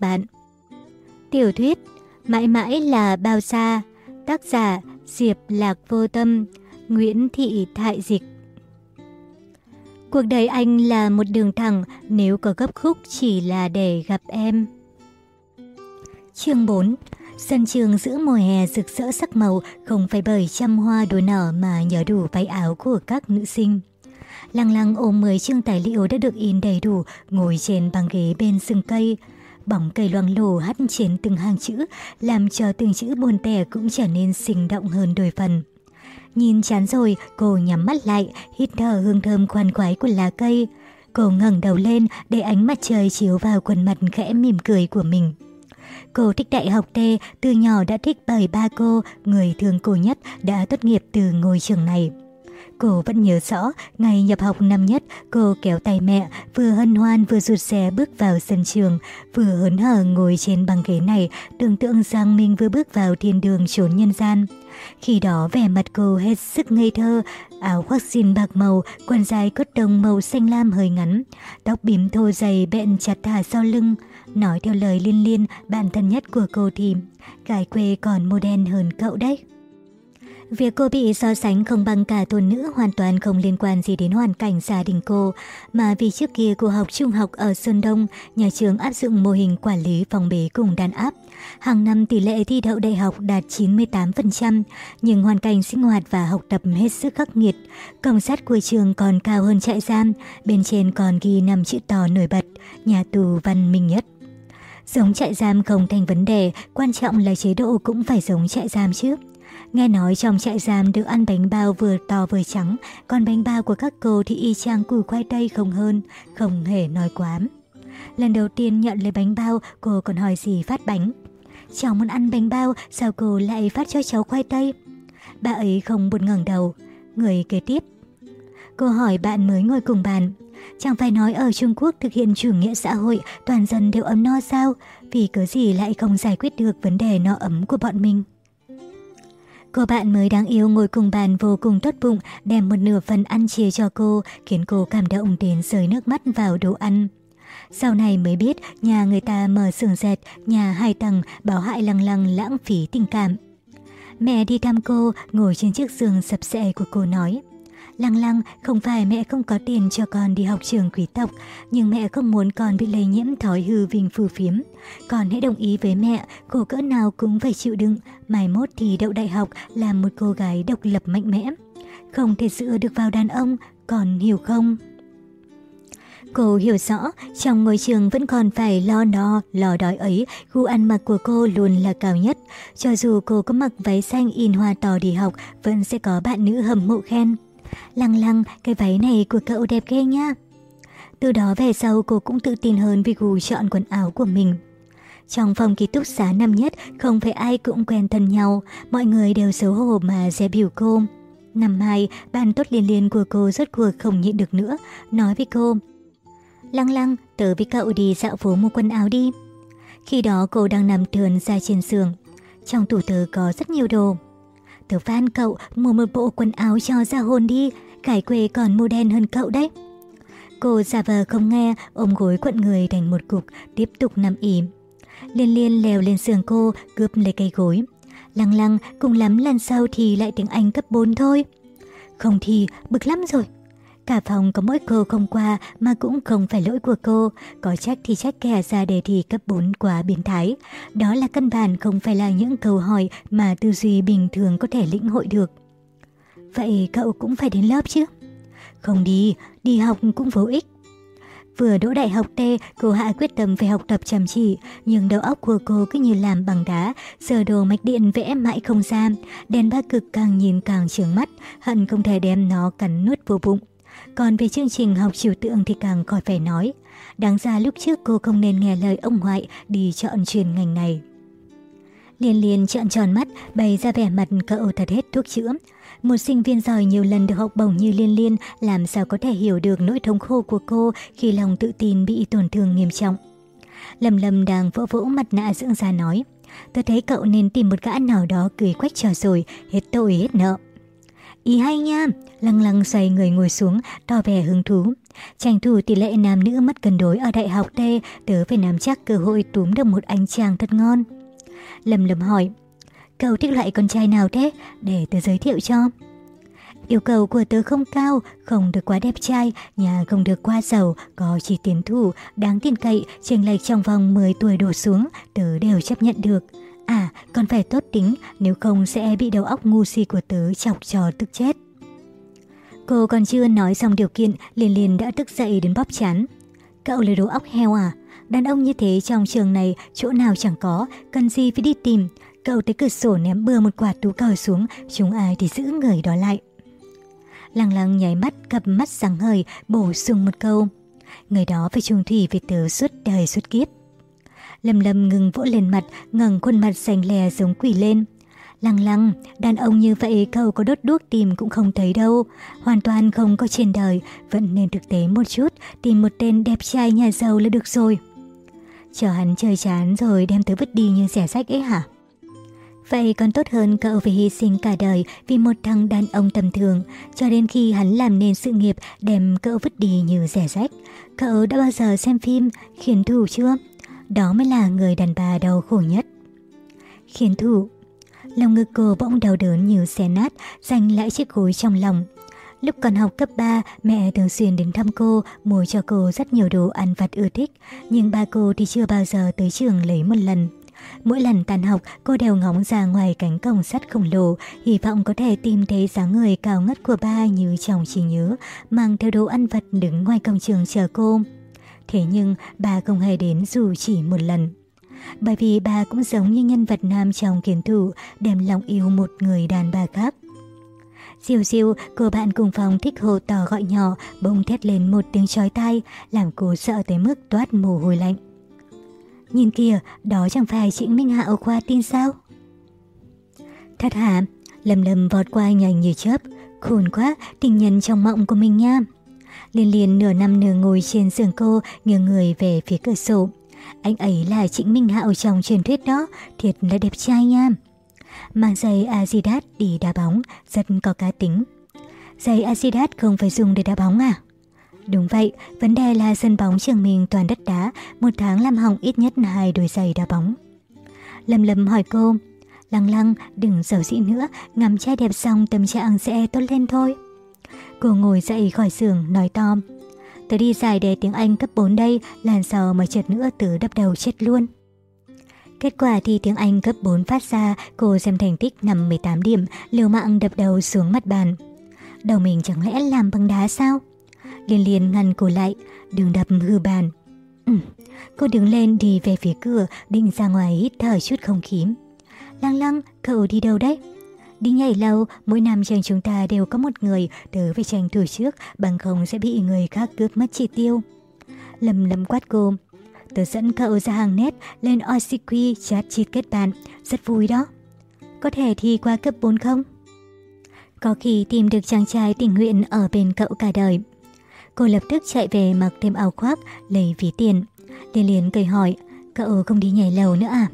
các bạn. Tiểu thuyết Mãi mãi là bao xa Tác giả Diệp Lạc Vô Tâm Nguyễn Thị Thại Dịch Cuộc đời anh là một đường thẳng nếu có gấp khúc chỉ là để gặp em. Chương 4 Sân trường giữa mùa hè rực rỡ sắc màu không phải bởi trăm hoa đua nở mà nhớ đủ váy áo của các nữ sinh. Lăng lăng ôm 10 chương tài liệu đã được in đầy đủ, ngồi trên băng ghế bên sừng cây. Bóng cây loang lổ hắt trên từng hàng chữ, làm cho từng chữ buồn tẻ cũng trở nên sinh động hơn đôi phần. Nhìn chán rồi, cô nhắm mắt lại, hít thở hương thơm khoan khoái của lá cây. Cô ngẩng đầu lên để ánh mặt trời chiếu vào khuôn mặt khẽ mỉm cười của mình. Cô thích đại học T, từ nhỏ đã thích bởi ba cô, người thương cô nhất đã tốt nghiệp từ ngôi trường này. Cô vẫn nhớ rõ, ngày nhập học năm nhất, cô kéo tay mẹ, vừa hân hoan vừa rụt rè bước vào sân trường, vừa hớn hở ngồi trên băng ghế này, tưởng tượng rằng mình vừa bước vào thiên đường trốn nhân gian. Khi đó vẻ mặt cô hết sức ngây thơ, áo khoác jean bạc màu, quần dài cốt đồng màu xanh lam hơi ngắn, tóc bím thô dày bện chặt thả sau lưng. Nói theo lời Liên Liên, bạn thân nhất của cô thì, cái quê còn modern hơn cậu đấy. Việc cô bị so sánh không bằng cả thôn nữ hoàn toàn không liên quan gì đến hoàn cảnh gia đình cô, mà vì trước kia cô học trung học ở Sơn Đông, nhà trường áp dụng mô hình quản lý phòng bế cùng đàn áp. Hàng năm tỷ lệ thi đậu đại học đạt 98%, nhưng hoàn cảnh sinh hoạt và học tập hết sức khắc nghiệt. Công sát của trường còn cao hơn trại giam, bên trên còn ghi năm chữ to nổi bật, nhà tù văn minh nhất. Giống trại giam không thành vấn đề, quan trọng là chế độ cũng phải giống trại giam chứ. Nghe nói trong trại giam được ăn bánh bao vừa to vừa trắng, còn bánh bao của các cô thì y chang củ khoai tây không hơn, không hề nói quá. Lần đầu tiên nhận lấy bánh bao, cô còn hỏi gì phát bánh. Cháu muốn ăn bánh bao, sao cô lại phát cho cháu khoai tây? Bà ấy không buồn ngẩng đầu. Người kế tiếp. Cô hỏi bạn mới ngồi cùng bàn. Chẳng phải nói ở Trung Quốc thực hiện chủ nghĩa xã hội, toàn dân đều ấm no sao? Vì cớ gì lại không giải quyết được vấn đề no ấm của bọn mình? Cô bạn mới đáng yêu ngồi cùng bàn vô cùng tốt bụng, đem một nửa phần ăn chia cho cô, khiến cô cảm động đến rơi nước mắt vào đồ ăn. Sau này mới biết nhà người ta mở xưởng dệt, nhà hai tầng, bảo hại lăng lăng lãng phí tình cảm. Mẹ đi thăm cô, ngồi trên chiếc giường sập sệ của cô nói. Lăng lăng, không phải mẹ không có tiền cho con đi học trường quý tộc, nhưng mẹ không muốn con bị lây nhiễm thói hư vinh phù phiếm. Con hãy đồng ý với mẹ, khổ cỡ nào cũng phải chịu đựng, mai mốt thì đậu đại học làm một cô gái độc lập mạnh mẽ. Không thể dựa được vào đàn ông, còn hiểu không? Cô hiểu rõ, trong ngôi trường vẫn còn phải lo no, lo đói ấy, gu ăn mặc của cô luôn là cao nhất. Cho dù cô có mặc váy xanh in hoa to đi học, vẫn sẽ có bạn nữ hâm mộ khen. Lăng lăng, cái váy này của cậu đẹp ghê nha. Từ đó về sau cô cũng tự tin hơn vì gù chọn quần áo của mình. Trong phòng ký túc xá năm nhất, không phải ai cũng quen thân nhau, mọi người đều xấu hổ mà dè biểu cô. Năm hai, bạn tốt liên liên của cô rốt cuộc không nhịn được nữa, nói với cô. Lăng lăng, tớ với cậu đi dạo phố mua quần áo đi. Khi đó cô đang nằm thườn ra trên giường. Trong tủ tớ có rất nhiều đồ. Tớ van cậu mua một bộ quần áo cho ra hồn đi, cải quê còn modern hơn cậu đấy. Cô giả vờ không nghe, ôm gối quận người thành một cục, tiếp tục nằm im Liên liên leo lên giường cô, cướp lấy cây gối. Lăng lăng, cùng lắm lần sau thì lại tiếng Anh cấp 4 thôi. Không thì, bực lắm rồi. Cả phòng có mỗi cô không qua mà cũng không phải lỗi của cô. Có trách thì trách kẻ ra đề thi cấp 4 quá biến thái. Đó là căn bản không phải là những câu hỏi mà tư duy bình thường có thể lĩnh hội được. Vậy cậu cũng phải đến lớp chứ? Không đi, đi học cũng vô ích. Vừa đỗ đại học T, cô Hạ quyết tâm phải học tập chăm chỉ, nhưng đầu óc của cô cứ như làm bằng đá, sờ đồ mạch điện vẽ mãi không ra. Đèn ba cực càng nhìn càng trướng mắt, hận không thể đem nó cắn nuốt vô bụng. Còn về chương trình học trừu tượng thì càng khỏi phải nói. Đáng ra lúc trước cô không nên nghe lời ông ngoại đi chọn chuyên ngành này. Liên liên trợn tròn mắt, bày ra vẻ mặt cậu thật hết thuốc chữa. Một sinh viên giỏi nhiều lần được học bổng như liên liên làm sao có thể hiểu được nỗi thống khổ của cô khi lòng tự tin bị tổn thương nghiêm trọng. Lâm Lâm đang vỗ vỗ mặt nạ dưỡng da nói, tôi thấy cậu nên tìm một gã nào đó cười quách trò rồi, hết tội hết nợ. Ý hay nha, lăng lăng xoay người ngồi xuống, tỏ vẻ hứng thú. Tranh thủ tỷ lệ nam nữ mất cân đối ở đại học T, tớ phải nắm chắc cơ hội túm được một anh chàng thật ngon. Lầm lầm hỏi, cậu thích loại con trai nào thế, để tớ giới thiệu cho. Yêu cầu của tớ không cao, không được quá đẹp trai, nhà không được quá giàu, có chỉ tiến thủ, đáng tin cậy, chênh lệch trong vòng 10 tuổi đổ xuống, tớ đều chấp nhận được. À, còn phải tốt tính, nếu không sẽ bị đầu óc ngu si của tớ chọc trò tức chết. Cô còn chưa nói xong điều kiện, liền liền đã tức dậy đến bóp chán. Cậu là đồ óc heo à? Đàn ông như thế trong trường này chỗ nào chẳng có, cần gì phải đi tìm. Cậu tới cửa sổ ném bừa một quả tú cờ xuống, chúng ai thì giữ người đó lại. Lăng lăng nháy mắt, cặp mắt sáng ngời, bổ sung một câu. Người đó phải trung thủy với tớ suốt đời suốt kiếp. Lâm lâm ngừng vỗ lên mặt, ngẩng khuôn mặt xanh lè giống quỷ lên. Lăng lăng, đàn ông như vậy cậu có đốt đuốc tìm cũng không thấy đâu. Hoàn toàn không có trên đời, vẫn nên thực tế một chút, tìm một tên đẹp trai nhà giàu là được rồi. Chờ hắn chơi chán rồi đem tới vứt đi như rẻ sách ấy hả? Vậy còn tốt hơn cậu phải hy sinh cả đời vì một thằng đàn ông tầm thường, cho đến khi hắn làm nên sự nghiệp đem cậu vứt đi như rẻ rách. Cậu đã bao giờ xem phim Khiến Thủ chưa? Đó mới là người đàn bà đau khổ nhất. Khiến thụ, Lòng ngực cô bỗng đau đớn như xé nát, giành lại chiếc gối trong lòng. Lúc còn học cấp 3, mẹ thường xuyên đến thăm cô, mua cho cô rất nhiều đồ ăn vặt ưa thích, nhưng ba cô thì chưa bao giờ tới trường lấy một lần. Mỗi lần tàn học, cô đều ngóng ra ngoài cánh cổng sắt khổng lồ, hy vọng có thể tìm thấy dáng người cao ngất của ba như trong trí nhớ, mang theo đồ ăn vặt đứng ngoài cổng trường chờ cô. Thế nhưng, bà không hề đến dù chỉ một lần. Bởi vì bà cũng giống như nhân vật nam trong kiến thủ, đem lòng yêu một người đàn bà khác. Diêu diêu, cô bạn cùng phòng thích hồ to gọi nhỏ, bỗng thét lên một tiếng chói tai, làm cô sợ tới mức toát mồ hôi lạnh. Nhìn kìa, đó chẳng phải Trịnh Minh Hạo qua khoa tin sao? Thật hả? Lâm lâm vọt qua nhanh như chớp. Khôn quá, tình nhân trong mộng của mình nha. Liên liên nửa năm nửa ngồi trên giường cô, nghiêng người về phía cửa sổ. Anh ấy là Trịnh Minh Hạo trong truyền thuyết đó, thiệt là đẹp trai nha. Mang giày Adidas đi đá bóng, rất có cá tính. Giày Adidas không phải dùng để đá bóng à? Đúng vậy, vấn đề là sân bóng trường mình toàn đất đá, một tháng làm hỏng ít nhất hai đôi giày đá bóng. Lâm Lâm hỏi cô, Lăng lăng, đừng giàu dĩ nữa, ngắm trai đẹp xong tâm trạng sẽ tốt lên thôi. Cô ngồi dậy khỏi giường, nói to. Tớ đi giải đề tiếng Anh cấp 4 đây, làn sờ mà chợt nữa tớ đập đầu chết luôn. Kết quả thi tiếng Anh cấp 4 phát ra, cô xem thành tích nằm 18 điểm, liều mạng đập đầu xuống mặt bàn. Đầu mình chẳng lẽ làm bằng đá sao? Liên liên ngăn cô lại, đừng đập hư bàn. Ừ. Cô đứng lên đi về phía cửa, định ra ngoài hít thở chút không khí. Lăng lăng, cậu đi đâu đấy? Đi nhảy lâu, mỗi năm trường chúng ta đều có một người, tớ phải tranh thủ trước, bằng không sẽ bị người khác cướp mất chi tiêu. Lầm lầm quát cô. Tớ dẫn cậu ra hàng nét, lên OCQ chat chít kết bạn, rất vui đó. Có thể thi qua cấp 4 không? Có khi tìm được chàng trai tình nguyện ở bên cậu cả đời. Cô lập tức chạy về mặc thêm áo khoác, lấy ví tiền. Liên liền cười hỏi, cậu không đi nhảy lầu nữa à?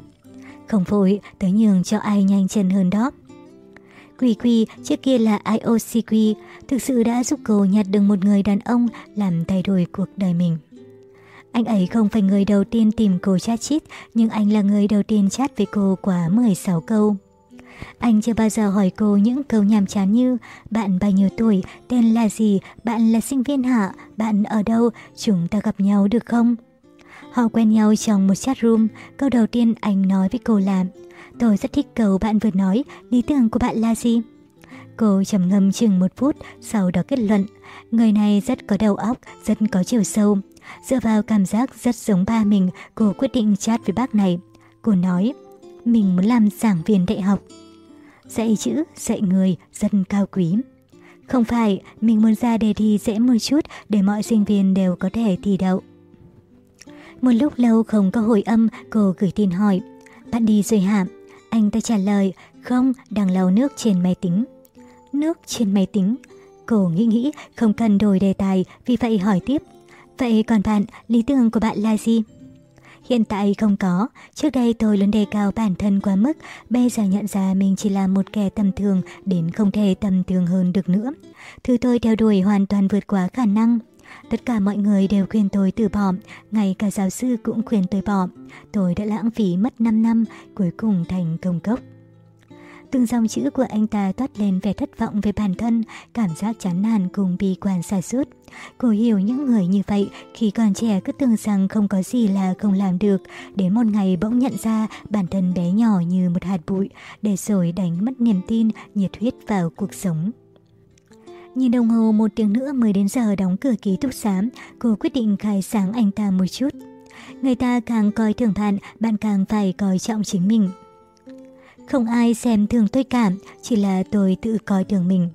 Không vội, tớ nhường cho ai nhanh chân hơn đó. Quy Quy, trước kia là IOCQ, thực sự đã giúp cô nhặt được một người đàn ông làm thay đổi cuộc đời mình. Anh ấy không phải người đầu tiên tìm cô chat chít, nhưng anh là người đầu tiên chat với cô quá 16 câu. Anh chưa bao giờ hỏi cô những câu nhàm chán như Bạn bao nhiêu tuổi, tên là gì, bạn là sinh viên hả, bạn ở đâu, chúng ta gặp nhau được không? Họ quen nhau trong một chat room, câu đầu tiên anh nói với cô là Tôi rất thích câu bạn vừa nói, lý tưởng của bạn là gì? Cô trầm ngâm chừng một phút, sau đó kết luận. Người này rất có đầu óc, rất có chiều sâu. Dựa vào cảm giác rất giống ba mình, cô quyết định chat với bác này. Cô nói, mình muốn làm giảng viên đại học. Dạy chữ, dạy người, dân cao quý. Không phải, mình muốn ra đề thi dễ một chút để mọi sinh viên đều có thể thi đậu. Một lúc lâu không có hồi âm, cô gửi tin hỏi. Bạn đi rồi hả? Anh ta trả lời, không, đang lau nước trên máy tính. Nước trên máy tính? Cô nghĩ nghĩ, không cần đổi đề tài, vì vậy hỏi tiếp. Vậy còn bạn, lý tưởng của bạn là gì? Hiện tại không có, trước đây tôi luôn đề cao bản thân quá mức, bây giờ nhận ra mình chỉ là một kẻ tầm thường đến không thể tầm thường hơn được nữa. Thứ tôi theo đuổi hoàn toàn vượt quá khả năng. Tất cả mọi người đều khuyên tôi từ bỏ, ngay cả giáo sư cũng khuyên tôi bỏ. Tôi đã lãng phí mất 5 năm, cuối cùng thành công cốc. Từng dòng chữ của anh ta toát lên vẻ thất vọng về bản thân, cảm giác chán nản cùng bi quan xa suốt. Cô hiểu những người như vậy khi còn trẻ cứ tưởng rằng không có gì là không làm được, đến một ngày bỗng nhận ra bản thân bé nhỏ như một hạt bụi, để rồi đánh mất niềm tin, nhiệt huyết vào cuộc sống. Nhìn đồng hồ một tiếng nữa mới đến giờ đóng cửa ký túc xá, cô quyết định khai sáng anh ta một chút. Người ta càng coi thường bạn, bạn càng phải coi trọng chính mình. Không ai xem thường tôi cảm, chỉ là tôi tự coi thường mình.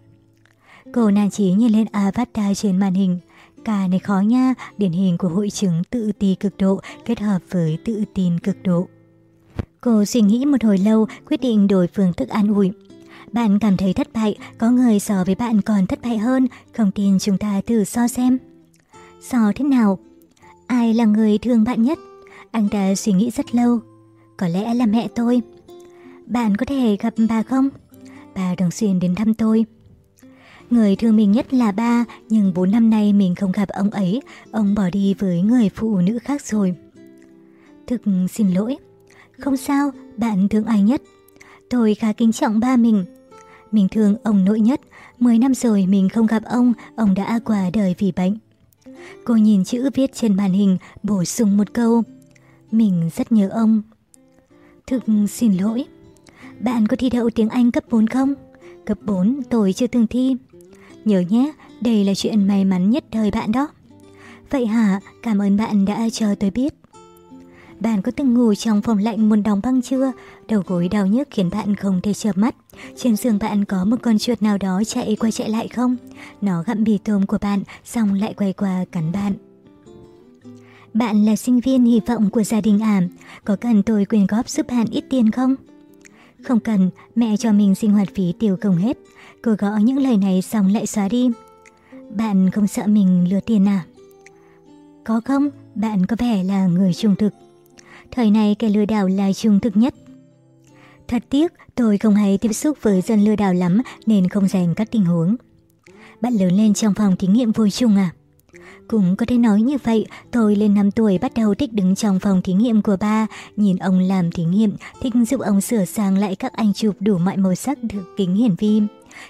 Cô nàng trí nhìn lên avatar trên màn hình. Cả này khó nha, điển hình của hội chứng tự ti cực độ kết hợp với tự tin cực độ. Cô suy nghĩ một hồi lâu, quyết định đổi phương thức an ủi. Bạn cảm thấy thất bại, có người so với bạn còn thất bại hơn, không tin chúng ta thử so xem. So thế nào? Ai là người thương bạn nhất? Anh ta suy nghĩ rất lâu. Có lẽ là mẹ tôi. Bạn có thể gặp bà không? Bà thường xuyên đến thăm tôi. Người thương mình nhất là ba, nhưng 4 năm nay mình không gặp ông ấy, ông bỏ đi với người phụ nữ khác rồi. Thực xin lỗi. Không sao, bạn thương ai nhất? Tôi khá kính trọng ba mình. Mình thương ông nội nhất, 10 năm rồi mình không gặp ông, ông đã qua đời vì bệnh. Cô nhìn chữ viết trên màn hình, bổ sung một câu. Mình rất nhớ ông. Thực xin lỗi. Bạn có thi đậu tiếng Anh cấp 4 không? Cấp 4 tôi chưa từng thi. Nhớ nhé, đây là chuyện may mắn nhất đời bạn đó. Vậy hả, cảm ơn bạn đã cho tôi biết. Bạn có từng ngủ trong phòng lạnh muốn đóng băng chưa? Đầu gối đau nhức khiến bạn không thể chợp mắt. Trên giường bạn có một con chuột nào đó chạy qua chạy lại không? Nó gặm bì tôm của bạn, xong lại quay qua cắn bạn. Bạn là sinh viên hy vọng của gia đình ảm, có cần tôi quyên góp giúp bạn ít tiền không? Không cần, mẹ cho mình sinh hoạt phí tiêu không hết. Cô gõ những lời này xong lại xóa đi. Bạn không sợ mình lừa tiền à? Có không? Bạn có vẻ là người trung thực. Thời này kẻ lừa đảo là trung thực nhất. Thật tiếc, tôi không hay tiếp xúc với dân lừa đảo lắm nên không dành các tình huống. Bạn lớn lên trong phòng thí nghiệm vô chung à? Cũng có thể nói như vậy, tôi lên 5 tuổi bắt đầu thích đứng trong phòng thí nghiệm của ba, nhìn ông làm thí nghiệm, thích giúp ông sửa sang lại các ảnh chụp đủ mọi màu sắc được kính hiển vi.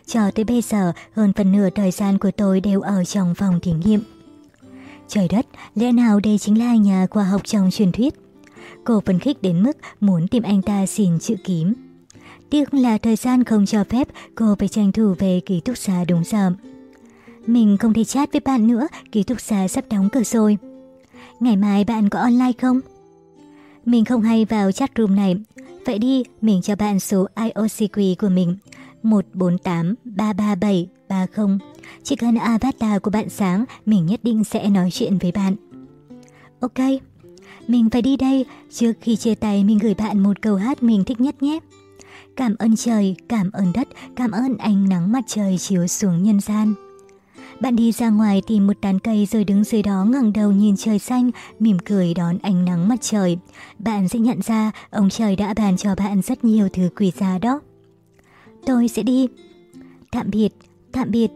Cho tới bây giờ, hơn phần nửa thời gian của tôi đều ở trong phòng thí nghiệm. Trời đất, lẽ nào đây chính là nhà khoa học trong truyền thuyết? Cô phấn khích đến mức muốn tìm anh ta xin chữ kým. Tiếc là thời gian không cho phép cô phải tranh thủ về ký túc xá đúng giờ. Mình không thể chat với bạn nữa, ký túc xá sắp đóng cửa rồi. Ngày mai bạn có online không? Mình không hay vào chat room này. Vậy đi, mình cho bạn số IOCQ của mình. 148-337-30. Chỉ cần avatar của bạn sáng, mình nhất định sẽ nói chuyện với bạn. Ok, mình phải đi đây. Trước khi chia tay mình gửi bạn một câu hát mình thích nhất nhé. Cảm ơn trời, cảm ơn đất, cảm ơn ánh nắng mặt trời chiếu xuống nhân gian. Bạn đi ra ngoài tìm một tán cây rồi đứng dưới đó ngẩng đầu nhìn trời xanh, mỉm cười đón ánh nắng mặt trời. Bạn sẽ nhận ra ông trời đã bàn cho bạn rất nhiều thứ quý giá đó. Tôi sẽ đi. Tạm biệt, tạm biệt.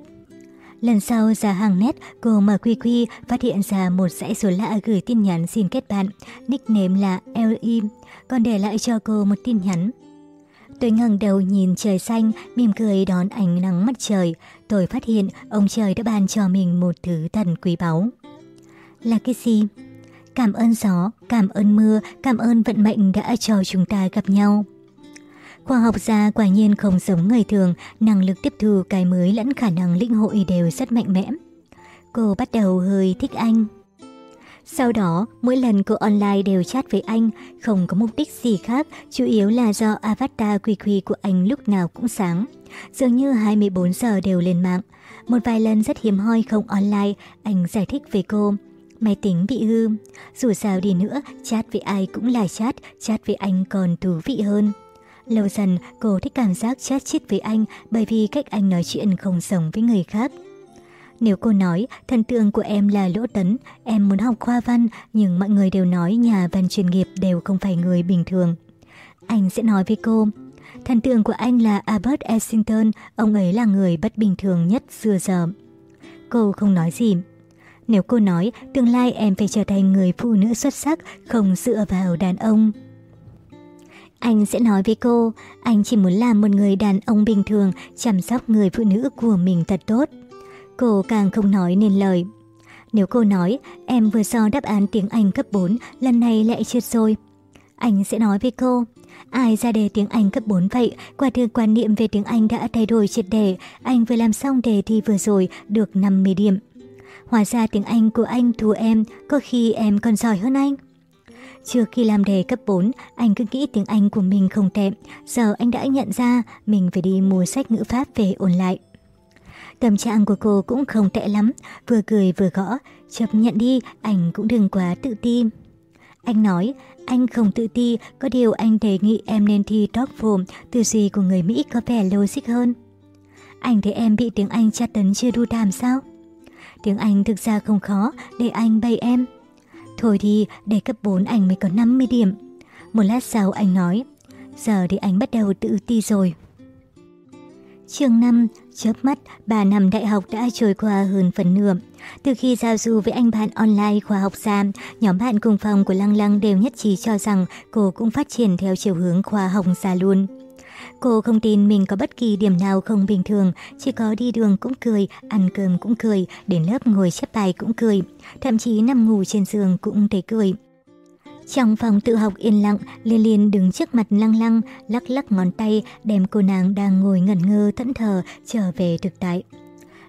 Lần sau ra hàng nét, cô mở quy quy phát hiện ra một dãy số lạ gửi tin nhắn xin kết bạn, nickname là LI, còn để lại cho cô một tin nhắn. Tôi ngẩng đầu nhìn trời xanh, mỉm cười đón ánh nắng mặt trời. Tôi phát hiện ông trời đã ban cho mình một thứ thần quý báu. Là cái gì? Cảm ơn gió, cảm ơn mưa, cảm ơn vận mệnh đã cho chúng ta gặp nhau. Khoa học gia quả nhiên không giống người thường, năng lực tiếp thu cái mới lẫn khả năng lĩnh hội đều rất mạnh mẽ. Cô bắt đầu hơi thích anh. Sau đó, mỗi lần cô online đều chat với anh, không có mục đích gì khác, chủ yếu là do avatar quy quy của anh lúc nào cũng sáng. Dường như 24 giờ đều lên mạng. Một vài lần rất hiếm hoi không online, anh giải thích với cô. Máy tính bị hư. Dù sao đi nữa, chat với ai cũng là chat, chat với anh còn thú vị hơn. Lâu dần, cô thích cảm giác chat chít với anh bởi vì cách anh nói chuyện không giống với người khác. Nếu cô nói thần tượng của em là Lỗ Tấn, em muốn học khoa văn, nhưng mọi người đều nói nhà văn chuyên nghiệp đều không phải người bình thường. Anh sẽ nói với cô, thần tượng của anh là Albert Essington, ông ấy là người bất bình thường nhất xưa giờ. Cô không nói gì. Nếu cô nói tương lai em phải trở thành người phụ nữ xuất sắc, không dựa vào đàn ông. Anh sẽ nói với cô, anh chỉ muốn làm một người đàn ông bình thường, chăm sóc người phụ nữ của mình thật tốt. Cô càng không nói nên lời. Nếu cô nói, em vừa so đáp án tiếng Anh cấp 4, lần này lại trượt rồi. Anh sẽ nói với cô, ai ra đề tiếng Anh cấp 4 vậy, quả thực quan niệm về tiếng Anh đã thay đổi triệt đề, anh vừa làm xong đề thi vừa rồi, được 50 điểm. Hóa ra tiếng Anh của anh thua em, có khi em còn giỏi hơn anh. Trước khi làm đề cấp 4, anh cứ nghĩ tiếng Anh của mình không tệ, giờ anh đã nhận ra mình phải đi mua sách ngữ pháp về ôn lại. Tâm trạng của cô cũng không tệ lắm, vừa cười vừa gõ, chấp nhận đi, anh cũng đừng quá tự ti. Anh nói, anh không tự ti, có điều anh đề nghị em nên thi TOEFL, tư duy của người Mỹ có vẻ logic hơn. Anh thấy em bị tiếng Anh tra tấn chưa đu đàm sao? Tiếng Anh thực ra không khó, để anh bày em. Thôi thì, để cấp 4 anh mới có 50 điểm. Một lát sau anh nói, giờ thì anh bắt đầu tự ti rồi. Chương 5, chớp mắt, 3 năm đại học đã trôi qua hơn phần nửa. Từ khi giao du với anh bạn online khoa học ra, nhóm bạn cùng phòng của Lăng Lăng đều nhất trí cho rằng cô cũng phát triển theo chiều hướng khoa học ra luôn. Cô không tin mình có bất kỳ điểm nào không bình thường, chỉ có đi đường cũng cười, ăn cơm cũng cười, đến lớp ngồi chép bài cũng cười, thậm chí nằm ngủ trên giường cũng thấy cười. Trong phòng tự học yên lặng, Liên Liên đứng trước mặt lăng lăng, lắc lắc ngón tay, đem cô nàng đang ngồi ngẩn ngơ thẫn thờ trở về thực tại.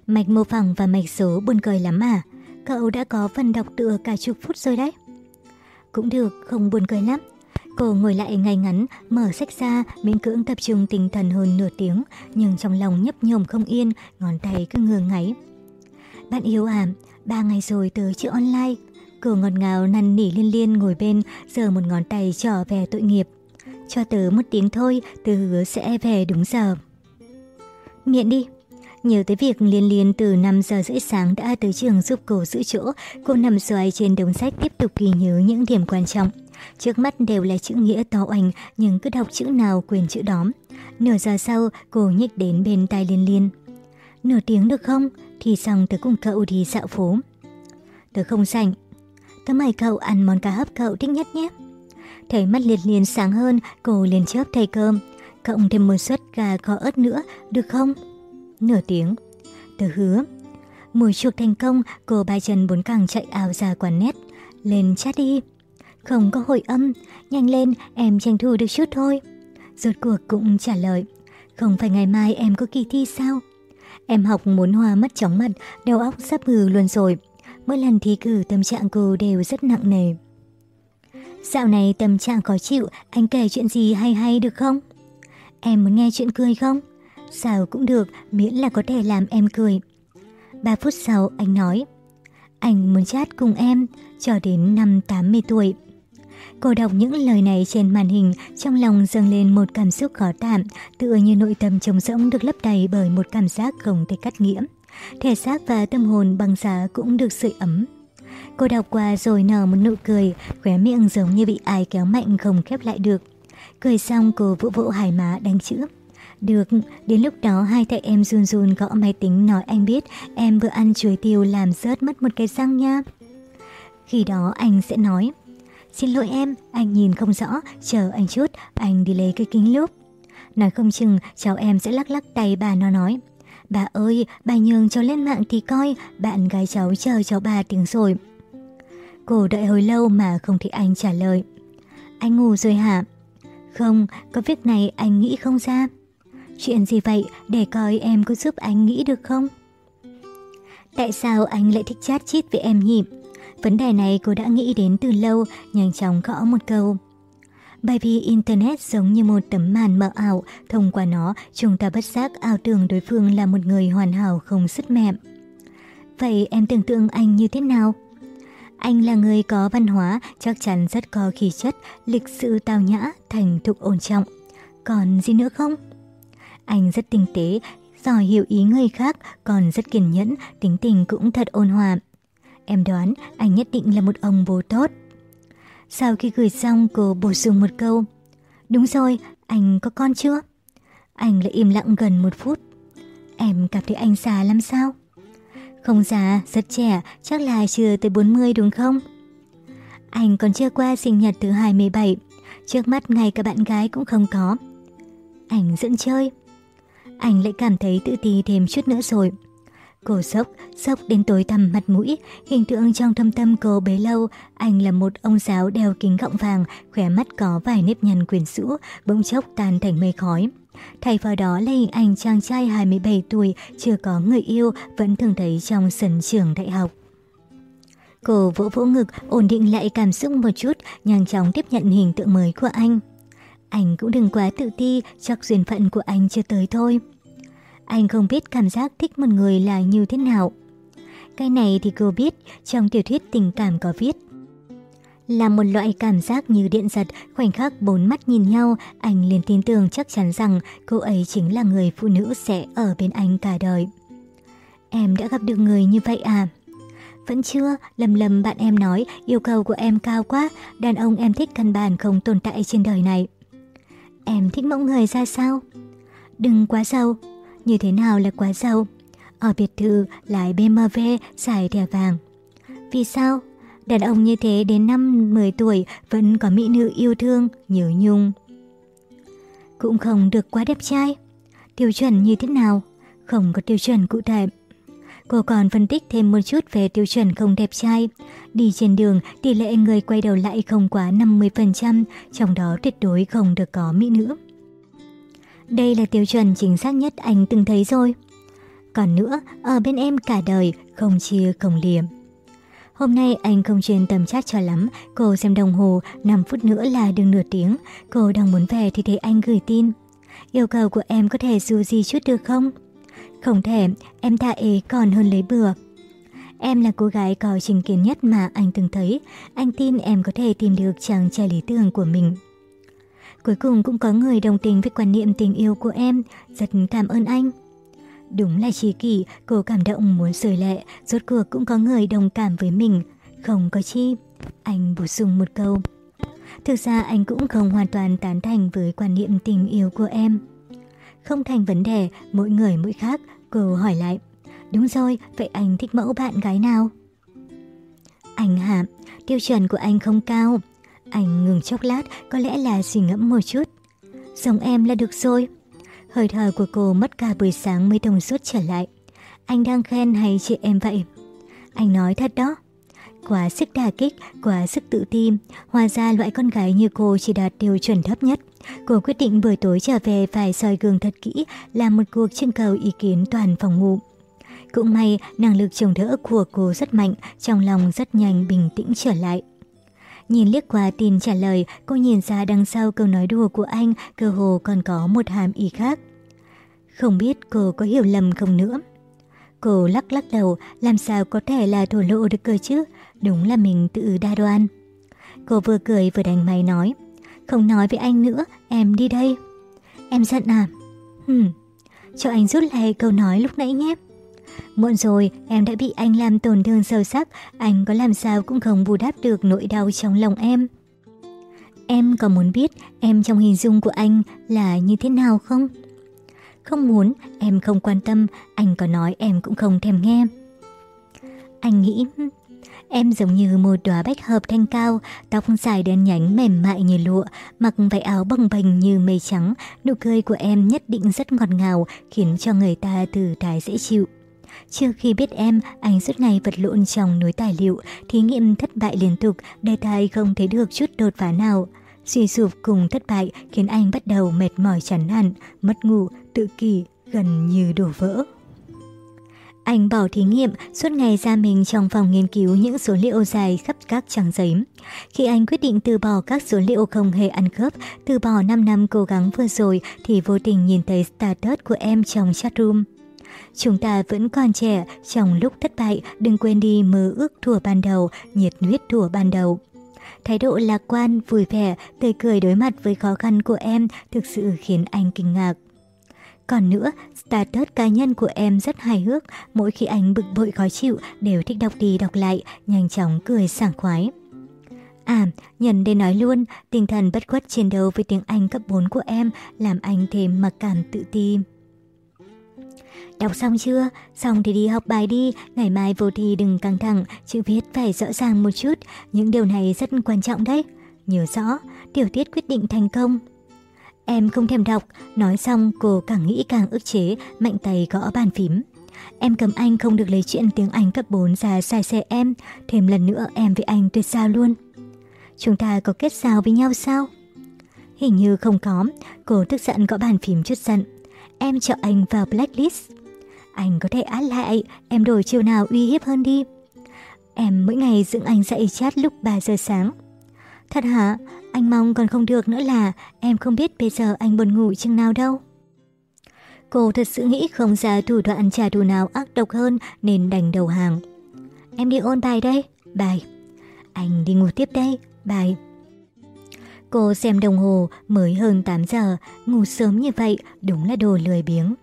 Mạch mô phỏng và mạch số buồn cười lắm à? Cậu đã có phần đọc tựa cả chục phút rồi đấy. Cũng được, không buồn cười lắm. Cô ngồi lại ngay ngắn, mở sách ra, miễn cưỡng tập trung tinh thần hơn nửa tiếng, nhưng trong lòng nhấp nhổm không yên, ngón tay cứ ngừa ngáy. Bạn yêu à, ba ngày rồi tớ chữ online, Cô ngọt ngào năn nỉ liên liên ngồi bên, giờ một ngón tay trỏ về tội nghiệp. Cho tớ một tiếng thôi, tớ hứa sẽ về đúng giờ. Miệng đi. Nhớ tới việc liên liên từ 5 giờ rưỡi sáng đã tới trường giúp cô giữ chỗ, cô nằm xoay trên đống sách tiếp tục ghi nhớ những điểm quan trọng. Trước mắt đều là chữ nghĩa to oanh, nhưng cứ đọc chữ nào quên chữ đó. Nửa giờ sau, cô nhích đến bên tai liên liên. Nửa tiếng được không? Thì xong tớ cùng cậu đi dạo phố. Tớ không rảnh, Tớ mời cậu ăn món cá hấp cậu thích nhất nhé. Thấy mắt liên liên sáng hơn, cô liền chớp thay cơm. Cộng thêm một suất gà có ớt nữa, được không? Nửa tiếng. Tớ hứa. Mùi chuộc thành công, cô ba chân bốn càng chạy ảo ra quán nét. Lên chat đi. Không có hội âm. Nhanh lên, em tranh thủ được chút thôi. Rốt cuộc cũng trả lời. Không phải ngày mai em có kỳ thi sao? Em học muốn hoa mất chóng mặt, đầu óc sắp hư luôn rồi. Mỗi lần thi cử tâm trạng cô đều rất nặng nề. Dạo này tâm trạng khó chịu, anh kể chuyện gì hay hay được không? Em muốn nghe chuyện cười không? Sao cũng được, miễn là có thể làm em cười. Ba phút sau anh nói, anh muốn chat cùng em cho đến năm 80 tuổi. Cô đọc những lời này trên màn hình, trong lòng dâng lên một cảm xúc khó tạm, tựa như nội tâm trống rỗng được lấp đầy bởi một cảm giác không thể cắt nghĩa thể xác và tâm hồn bằng giá cũng được sưởi ấm. Cô đọc qua rồi nở một nụ cười, khóe miệng giống như bị ai kéo mạnh không khép lại được. Cười xong cô vỗ vỗ hải má đánh chữ. Được, đến lúc đó hai tay em run run gõ máy tính nói anh biết em vừa ăn chuối tiêu làm rớt mất một cái răng nha. Khi đó anh sẽ nói, xin lỗi em, anh nhìn không rõ, chờ anh chút, anh đi lấy cái kính lúp. Nói không chừng cháu em sẽ lắc lắc tay bà nó nói, Bà ơi, bà nhường cháu lên mạng thì coi, bạn gái cháu chờ cháu bà tiếng rồi. Cô đợi hồi lâu mà không thấy anh trả lời. Anh ngủ rồi hả? Không, có việc này anh nghĩ không ra. Chuyện gì vậy để coi em có giúp anh nghĩ được không? Tại sao anh lại thích chat chít với em nhỉ? Vấn đề này cô đã nghĩ đến từ lâu, nhanh chóng gõ một câu. Bởi vì Internet giống như một tấm màn mờ ảo, thông qua nó chúng ta bất giác ảo tưởng đối phương là một người hoàn hảo không sứt mẹm. Vậy em tưởng tượng anh như thế nào? Anh là người có văn hóa, chắc chắn rất có khí chất, lịch sự tao nhã, thành thục ổn trọng. Còn gì nữa không? Anh rất tinh tế, giỏi hiểu ý người khác, còn rất kiên nhẫn, tính tình cũng thật ôn hòa. Em đoán anh nhất định là một ông bố tốt. Sau khi gửi xong, cô bổ sung một câu. Đúng rồi, anh có con chưa? Anh lại im lặng gần một phút. Em cảm thấy anh già lắm sao? Không già, rất trẻ, chắc là chưa tới 40 đúng không? Anh còn chưa qua sinh nhật thứ 27, trước mắt ngay cả bạn gái cũng không có. Anh dẫn chơi. Anh lại cảm thấy tự ti thêm chút nữa rồi. Cô sốc, sốc đến tối thầm mặt mũi, hình tượng trong thâm tâm cô bấy lâu, anh là một ông giáo đeo kính gọng vàng, khỏe mắt có vài nếp nhăn quyến rũ, bỗng chốc tan thành mây khói. Thay vào đó là hình ảnh chàng trai 27 tuổi, chưa có người yêu, vẫn thường thấy trong sân trường đại học. Cô vỗ vỗ ngực, ổn định lại cảm xúc một chút, nhanh chóng tiếp nhận hình tượng mới của anh. Anh cũng đừng quá tự ti, chắc duyên phận của anh chưa tới thôi. Anh không biết cảm giác thích một người là như thế nào. Cái này thì cô biết, trong tiểu thuyết tình cảm có viết. Là một loại cảm giác như điện giật, khoảnh khắc bốn mắt nhìn nhau, anh liền tin tưởng chắc chắn rằng cô ấy chính là người phụ nữ sẽ ở bên anh cả đời. Em đã gặp được người như vậy à? Vẫn chưa, lầm lầm bạn em nói yêu cầu của em cao quá, đàn ông em thích căn bản không tồn tại trên đời này. Em thích mẫu người ra sao? Đừng quá giàu. Như thế nào là quá giàu? Ở biệt thự lái BMW xài thẻ vàng. Vì sao? Đàn ông như thế đến năm 10 tuổi vẫn có mỹ nữ yêu thương, nhớ nhung. Cũng không được quá đẹp trai. Tiêu chuẩn như thế nào? Không có tiêu chuẩn cụ thể. Cô còn phân tích thêm một chút về tiêu chuẩn không đẹp trai. Đi trên đường, tỷ lệ người quay đầu lại không quá 50%, trong đó tuyệt đối không được có mỹ nữ. Đây là tiêu chuẩn chính xác nhất anh từng thấy rồi. Còn nữa, ở bên em cả đời, không chia không liềm. Hôm nay anh không chuyên tầm chat cho lắm, cô xem đồng hồ, 5 phút nữa là đường nửa tiếng. Cô đang muốn về thì thấy anh gửi tin. Yêu cầu của em có thể dù gì chút được không? Không thể, em tha ế còn hơn lấy bừa. Em là cô gái có trình kiến nhất mà anh từng thấy. Anh tin em có thể tìm được chàng trai lý tưởng của mình. Cuối cùng cũng có người đồng tình với quan niệm tình yêu của em. Rất cảm ơn anh. Đúng là trí kỷ, cô cảm động muốn rời lệ, rốt cuộc cũng có người đồng cảm với mình. Không có chi. Anh bổ sung một câu. Thực ra anh cũng không hoàn toàn tán thành với quan niệm tình yêu của em. Không thành vấn đề, mỗi người mỗi khác, cô hỏi lại. Đúng rồi, vậy anh thích mẫu bạn gái nào? Anh hả? Tiêu chuẩn của anh không cao. Anh ngừng chốc lát, có lẽ là suy ngẫm một chút. Giống em là được rồi. Hơi thở của cô mất cả buổi sáng mới thông suốt trở lại. Anh đang khen hay chị em vậy? Anh nói thật đó. Quá sức đà kích, quá sức tự tin. Hóa ra loại con gái như cô chỉ đạt tiêu chuẩn thấp nhất. Cô quyết định buổi tối trở về phải soi gương thật kỹ, làm một cuộc trưng cầu ý kiến toàn phòng ngủ. Cũng may, năng lực chống đỡ của cô rất mạnh, trong lòng rất nhanh bình tĩnh trở lại. Nhìn liếc qua tin trả lời, cô nhìn ra đằng sau câu nói đùa của anh, cơ hồ còn có một hàm ý khác. Không biết cô có hiểu lầm không nữa. Cô lắc lắc đầu, làm sao có thể là thổ lộ được cơ chứ, đúng là mình tự đa đoan. Cô vừa cười vừa đánh máy nói, không nói với anh nữa, em đi đây. Em giận à? Hừm, cho anh rút lại câu nói lúc nãy nhé. Muộn rồi, em đã bị anh làm tổn thương sâu sắc, anh có làm sao cũng không bù đắp được nỗi đau trong lòng em. Em có muốn biết em trong hình dung của anh là như thế nào không? Không muốn, em không quan tâm, anh có nói em cũng không thèm nghe. Anh nghĩ, em giống như một đóa bách hợp thanh cao, tóc dài đen nhánh mềm mại như lụa, mặc váy áo bồng bềnh như mây trắng, nụ cười của em nhất định rất ngọt ngào, khiến cho người ta từ thái dễ chịu. Trước khi biết em, anh suốt ngày vật lộn trong núi tài liệu, thí nghiệm thất bại liên tục, đề tài không thấy được chút đột phá nào. Suy sụp cùng thất bại khiến anh bắt đầu mệt mỏi chán nản, mất ngủ, tự kỷ, gần như đổ vỡ. Anh bỏ thí nghiệm, suốt ngày ra mình trong phòng nghiên cứu những số liệu dài khắp các trang giấy. Khi anh quyết định từ bỏ các số liệu không hề ăn khớp, từ bỏ 5 năm cố gắng vừa rồi thì vô tình nhìn thấy status của em trong chatroom. Chúng ta vẫn còn trẻ, trong lúc thất bại đừng quên đi mơ ước thủa ban đầu, nhiệt huyết thủa ban đầu. Thái độ lạc quan, vui vẻ, tươi cười đối mặt với khó khăn của em thực sự khiến anh kinh ngạc. Còn nữa, status cá nhân của em rất hài hước, mỗi khi anh bực bội khó chịu đều thích đọc đi đọc lại, nhanh chóng cười sảng khoái. À, nhận đây nói luôn, tinh thần bất khuất chiến đấu với tiếng Anh cấp 4 của em làm anh thêm mặc cảm tự ti. Đọc xong chưa? Xong thì đi học bài đi, ngày mai vô thi đừng căng thẳng, chữ viết phải rõ ràng một chút, những điều này rất quan trọng đấy. Nhớ rõ, tiểu tiết quyết định thành công. Em không thèm đọc, nói xong cô càng nghĩ càng ức chế, mạnh tay gõ bàn phím. Em cầm anh không được lấy chuyện tiếng Anh cấp 4 ra sai xe em, thêm lần nữa em với anh tuyệt giao luôn. Chúng ta có kết giao với nhau sao? Hình như không có, cô tức giận gõ bàn phím chút giận. Em cho anh vào blacklist. Anh có thể át lại, em đổi chiều nào uy hiếp hơn đi. Em mỗi ngày dựng anh dậy chat lúc 3 giờ sáng. Thật hả? Anh mong còn không được nữa là em không biết bây giờ anh buồn ngủ chừng nào đâu. Cô thật sự nghĩ không ra thủ đoạn trả thù nào ác độc hơn nên đành đầu hàng. Em đi ôn bài đây. Bài. Anh đi ngủ tiếp đây. Bài. Cô xem đồng hồ mới hơn 8 giờ, ngủ sớm như vậy đúng là đồ lười biếng.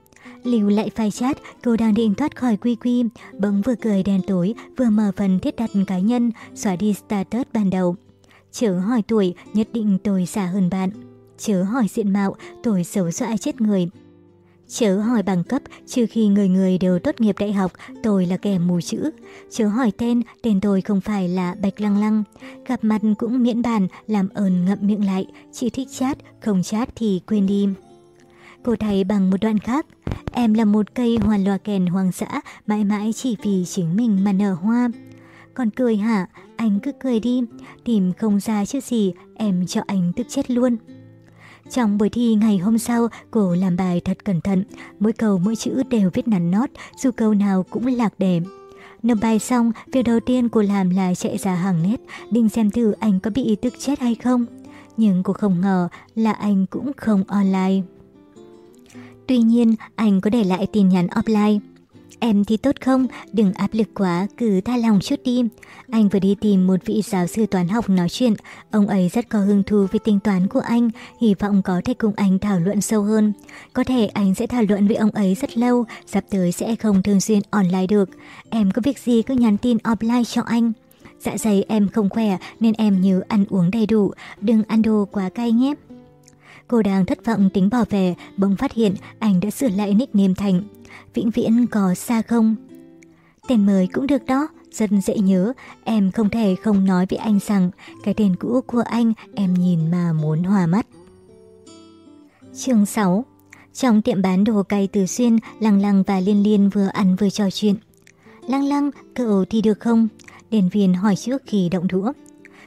Lưu lại file chat, cô đang định thoát khỏi quy quy, bỗng vừa cười đen tối, vừa mở phần thiết đặt cá nhân, xóa đi status ban đầu. Chớ hỏi tuổi, nhất định tôi già hơn bạn. Chớ hỏi diện mạo, tôi xấu dọa chết người. Chớ hỏi bằng cấp, trừ khi người người đều tốt nghiệp đại học, tôi là kẻ mù chữ. Chớ hỏi tên, tên tôi không phải là Bạch Lăng Lăng. Gặp mặt cũng miễn bàn, làm ơn ngậm miệng lại, chỉ thích chat, không chat thì quên đi. Cô thầy bằng một đoạn khác, em là một cây hoa loa kèn hoang dã, mãi mãi chỉ vì chính mình mà nở hoa. Còn cười hả? Anh cứ cười đi, tìm không ra chứ gì, em cho anh tức chết luôn. Trong buổi thi ngày hôm sau, cô làm bài thật cẩn thận, mỗi câu mỗi chữ đều viết nắn nót, dù câu nào cũng lạc đề. Nộp bài xong, việc đầu tiên cô làm là chạy ra hàng nét, định xem thử anh có bị tức chết hay không. Nhưng cô không ngờ là anh cũng không online. Tuy nhiên, anh có để lại tin nhắn offline. Em thì tốt không? Đừng áp lực quá, cứ tha lòng chút đi. Anh vừa đi tìm một vị giáo sư toán học nói chuyện. Ông ấy rất có hứng thú với tính toán của anh, hy vọng có thể cùng anh thảo luận sâu hơn. Có thể anh sẽ thảo luận với ông ấy rất lâu, sắp tới sẽ không thường xuyên online được. Em có việc gì cứ nhắn tin offline cho anh. Dạ dày em không khỏe nên em nhớ ăn uống đầy đủ, đừng ăn đồ quá cay nhé. Cô đang thất vọng tính bỏ về, bỗng phát hiện anh đã sửa lại nickname thành Vĩnh viễn có xa không? Tên mới cũng được đó, rất dễ nhớ, em không thể không nói với anh rằng cái tên cũ của anh em nhìn mà muốn hòa mắt. Chương 6 Trong tiệm bán đồ cay Từ Xuyên, Lăng Lăng và Liên Liên vừa ăn vừa trò chuyện. Lăng Lăng, cậu thì được không? Điền viên hỏi trước khi động đũa.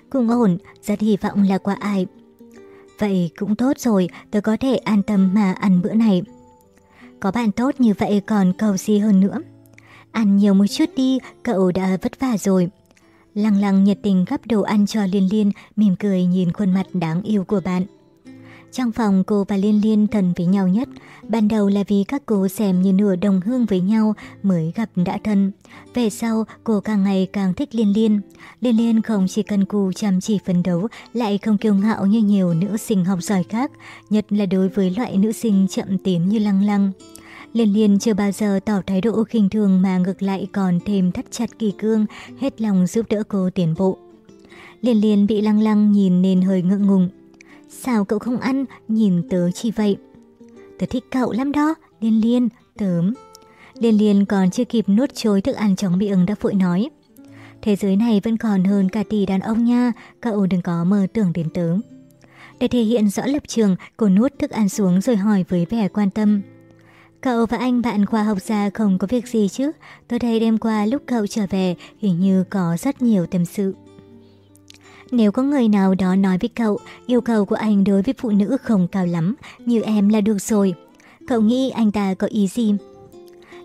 Cũng ổn, rất hy vọng là qua ai. Vậy cũng tốt rồi, tớ có thể an tâm mà ăn bữa này. Có bạn tốt như vậy còn cầu gì hơn nữa. Ăn nhiều một chút đi, cậu đã vất vả rồi. Lăng lăng nhiệt tình gắp đồ ăn cho Liên Liên, mỉm cười nhìn khuôn mặt đáng yêu của bạn. Trong phòng cô và Liên Liên thân với nhau nhất. Ban đầu là vì các cô xem như nửa đồng hương với nhau mới gặp đã thân. Về sau, cô càng ngày càng thích Liên Liên. Liên Liên không chỉ cần cù chăm chỉ phấn đấu, lại không kiêu ngạo như nhiều nữ sinh học giỏi khác, nhất là đối với loại nữ sinh chậm tiến như Lăng Lăng. Liên Liên chưa bao giờ tỏ thái độ khinh thường mà ngược lại còn thêm thắt chặt kỳ cương, hết lòng giúp đỡ cô tiến bộ. Liên Liên bị Lăng Lăng nhìn nên hơi ngượng ngùng. Sao cậu không ăn, nhìn tớ chi vậy. Tớ thích cậu lắm đó, Liên Liên, tớm. Liên Liên còn chưa kịp nuốt trôi thức ăn trong miệng đã vội nói. Thế giới này vẫn còn hơn cả tỷ đàn ông nha, cậu đừng có mơ tưởng đến tớ. Để thể hiện rõ lập trường, cô nuốt thức ăn xuống rồi hỏi với vẻ quan tâm. Cậu và anh bạn khoa học gia không có việc gì chứ? Tôi thấy đêm qua lúc cậu trở về hình như có rất nhiều tâm sự. Nếu có người nào đó nói với cậu, yêu cầu của anh đối với phụ nữ không cao lắm, như em là được rồi. Cậu nghĩ anh ta có ý gì?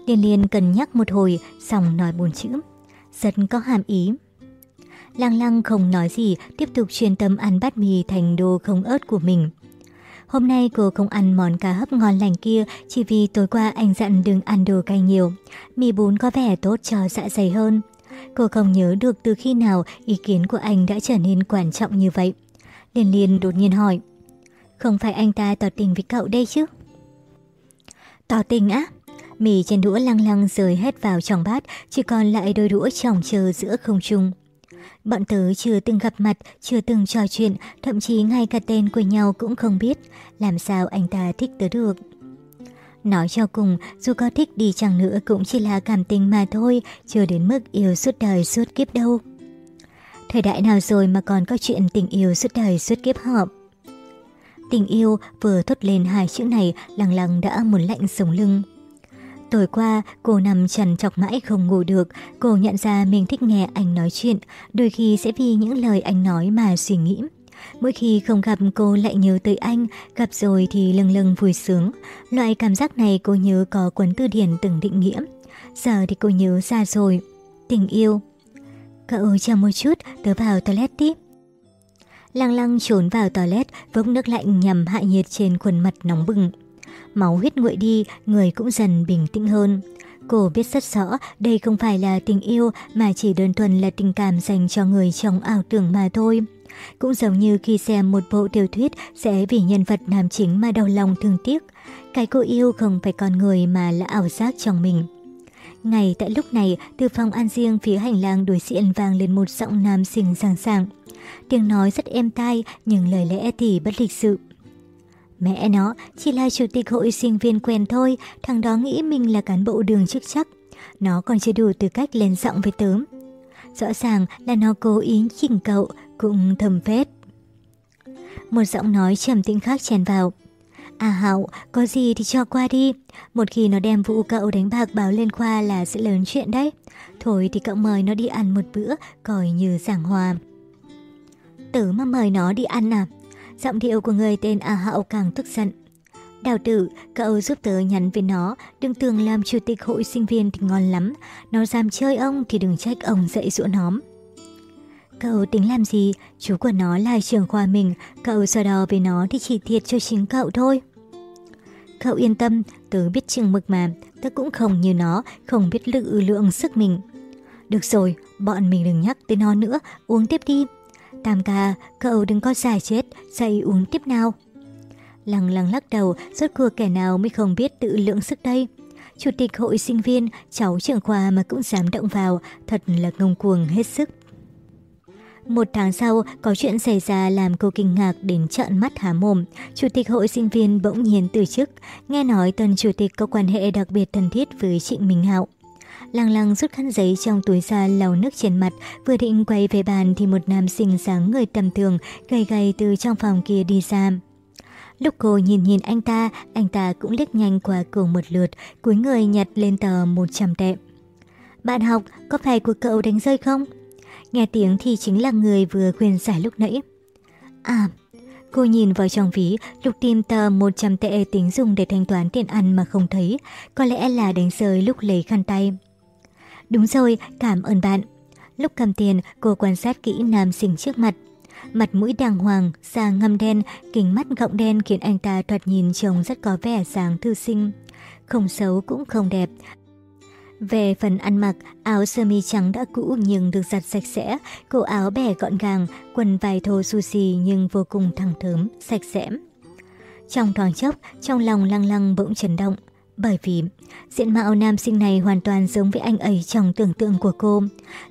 Liên liên cần nhắc một hồi, xong nói bốn chữ. Rất có hàm ý. Lăng lăng không nói gì, tiếp tục chuyên tâm ăn bát mì thành đồ không ớt của mình. Hôm nay cô không ăn món cá hấp ngon lành kia chỉ vì tối qua anh dặn đừng ăn đồ cay nhiều. Mì bún có vẻ tốt cho dạ dày hơn. Cô không nhớ được từ khi nào ý kiến của anh đã trở nên quan trọng như vậy. Liên liên đột nhiên hỏi. Không phải anh ta tỏ tình với cậu đây chứ? Tỏ tình á? Mì trên đũa lăng lăng rời hết vào trong bát, chỉ còn lại đôi đũa tròng chờ giữa không trung. Bọn tớ chưa từng gặp mặt, chưa từng trò chuyện, thậm chí ngay cả tên của nhau cũng không biết. Làm sao anh ta thích tớ được? Nói cho cùng, dù có thích đi chăng nữa cũng chỉ là cảm tình mà thôi, chưa đến mức yêu suốt đời suốt kiếp đâu. Thời đại nào rồi mà còn có chuyện tình yêu suốt đời suốt kiếp họp? Tình yêu vừa thốt lên hai chữ này lằng lằng đã muốn lạnh sống lưng. Tối qua, cô nằm trần chọc mãi không ngủ được. Cô nhận ra mình thích nghe anh nói chuyện, đôi khi sẽ vì những lời anh nói mà suy nghĩ. Mỗi khi không gặp cô lại nhớ tới anh, gặp rồi thì lưng lưng vui sướng. Loại cảm giác này cô nhớ có cuốn từ điển từng định nghĩa. Giờ thì cô nhớ ra rồi. Tình yêu. Cậu chờ một chút, tớ vào toilet tiếp. Lăng lăng trốn vào toilet, vốc nước lạnh nhằm hạ nhiệt trên khuôn mặt nóng bừng. Máu huyết nguội đi, người cũng dần bình tĩnh hơn. Cô biết rất rõ đây không phải là tình yêu mà chỉ đơn thuần là tình cảm dành cho người trong ảo tưởng mà thôi. Cũng giống như khi xem một bộ tiểu thuyết sẽ vì nhân vật nam chính mà đau lòng thương tiếc. Cái cô yêu không phải con người mà là ảo giác trong mình. Ngay tại lúc này, từ phòng ăn riêng phía hành lang đối diện vang lên một giọng nam xinh sàng sàng. Tiếng nói rất êm tai nhưng lời lẽ thì bất lịch sự. Mẹ nó, chỉ là chủ tịch hội sinh viên quen thôi, thằng đó nghĩ mình là cán bộ đường chức chắc. Nó còn chưa đủ tư cách lên giọng với tớm Rõ ràng là nó cố ý chỉnh cậu, cũng thầm phết. Một giọng nói trầm tĩnh khác chèn vào. À hậu có gì thì cho qua đi. Một khi nó đem vụ cậu đánh bạc báo lên khoa là sẽ lớn chuyện đấy. Thôi thì cậu mời nó đi ăn một bữa, coi như giảng hòa. Tớ mà mời nó đi ăn à? Giọng điệu của người tên A Hạo càng tức giận. Đào tử, cậu giúp tớ nhắn với nó, đừng tưởng làm chủ tịch hội sinh viên thì ngon lắm. Nó dám chơi ông thì đừng trách ông dạy dỗ nóm. Cậu tính làm gì? Chú của nó là trưởng khoa mình, cậu so đo với nó thì chỉ thiệt cho chính cậu thôi. Cậu yên tâm, tớ biết chừng mực mà, tớ cũng không như nó, không biết lự lượng sức mình. Được rồi, bọn mình đừng nhắc tới nó nữa, uống tiếp đi. Tam ca, cậu đừng có giải chết, dậy uống tiếp nào. Lăng lăng lắc đầu, rốt cuộc kẻ nào mới không biết tự lượng sức đây. Chủ tịch hội sinh viên, cháu trưởng khoa mà cũng dám động vào, thật là ngông cuồng hết sức. Một tháng sau, có chuyện xảy ra làm cô kinh ngạc đến trợn mắt há mồm. Chủ tịch hội sinh viên bỗng nhiên từ chức. Nghe nói tân chủ tịch có quan hệ đặc biệt thân thiết với Trịnh Minh Hạo. Lăng lăng rút khăn giấy trong túi ra lau nước trên mặt, vừa định quay về bàn thì một nam sinh dáng người tầm thường, gầy gầy từ trong phòng kia đi ra. Lúc cô nhìn nhìn anh ta, anh ta cũng liếc nhanh qua cửa một lượt, cúi người nhặt lên tờ 100 tệ. Bạn học, có phải của cậu đánh rơi không? Nghe tiếng thì chính là người vừa khuyên giải lúc nãy. À, cô nhìn vào trong ví, lục tìm tờ 100 tệ tính dùng để thanh toán tiền ăn mà không thấy, có lẽ là đánh rơi lúc lấy khăn tay. Đúng rồi, cảm ơn bạn. Lúc cầm tiền, cô quan sát kỹ nam sinh trước mặt. Mặt mũi đàng hoàng, da ngâm đen, kính mắt gọng đen khiến anh ta thoạt nhìn trông rất có vẻ dáng thư sinh. Không xấu cũng không đẹp. Về phần ăn mặc, áo sơ mi trắng đã cũ nhưng được giặt sạch sẽ, cổ áo bẻ gọn gàng, quần vải thô sushi nhưng vô cùng thẳng thớm, sạch sẽ. Trong thoáng chốc, trong lòng lăng lăng bỗng chấn động. Bởi vì diện mạo nam sinh này hoàn toàn giống với anh ấy trong tưởng tượng của cô.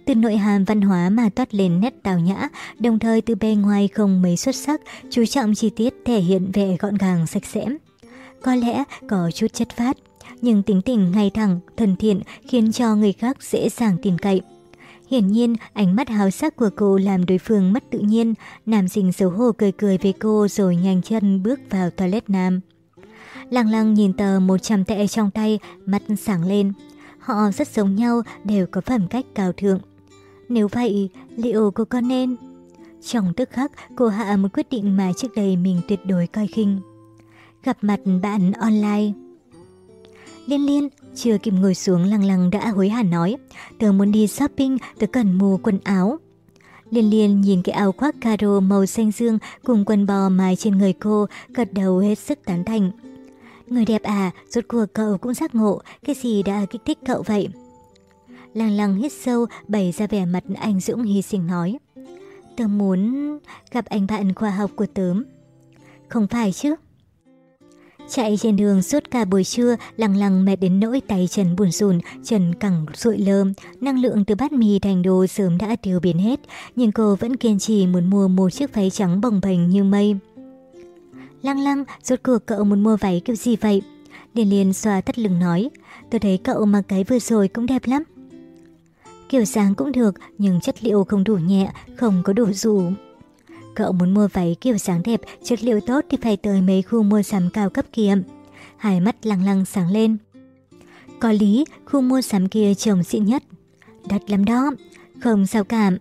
Từ nội hàm văn hóa mà toát lên nét tào nhã, đồng thời từ bề ngoài không mấy xuất sắc, chú trọng chi tiết thể hiện vẻ gọn gàng sạch sẽ. Có lẽ có chút chất phát, nhưng tính tình ngay thẳng, thân thiện khiến cho người khác dễ dàng tin cậy. Hiển nhiên, ánh mắt hào sắc của cô làm đối phương mất tự nhiên, nam sinh xấu hổ cười cười với cô rồi nhanh chân bước vào toilet nam. Lăng lăng nhìn tờ 100 tệ trong tay, mắt sáng lên. Họ rất giống nhau, đều có phẩm cách cao thượng. Nếu vậy, liệu cô có nên? Trong tức khắc, cô hạ một quyết định mà trước đây mình tuyệt đối coi khinh. Gặp mặt bạn online. Liên liên, chưa kịp ngồi xuống lăng lăng đã hối hả nói. Tớ muốn đi shopping, tớ cần mua quần áo. Liên liên nhìn cái áo khoác caro màu xanh dương cùng quần bò mài trên người cô, gật đầu hết sức tán thành. Người đẹp à, rốt cuộc cậu cũng giác ngộ, cái gì đã kích thích cậu vậy? Lăng lăng hít sâu, bày ra vẻ mặt anh Dũng hy sinh nói. Tớ muốn gặp anh bạn khoa học của tớm. Không phải chứ? Chạy trên đường suốt cả buổi trưa, lằng lằng mệt đến nỗi tay chân buồn rùn, chân cẳng rụi lơm. Năng lượng từ bát mì thành đồ sớm đã tiêu biến hết, nhưng cô vẫn kiên trì muốn mua một chiếc váy trắng bồng bềnh như mây. Lăng lăng, rốt cuộc cậu muốn mua váy kiểu gì vậy? Liên liên xoa thắt lưng nói, tôi thấy cậu mặc cái vừa rồi cũng đẹp lắm. Kiểu dáng cũng được, nhưng chất liệu không đủ nhẹ, không có đủ rủ. Cậu muốn mua váy kiểu dáng đẹp, chất liệu tốt thì phải tới mấy khu mua sắm cao cấp kia. Hai mắt lăng lăng sáng lên. Có lý, khu mua sắm kia trông xịn nhất. Đắt lắm đó. Không sao cảm.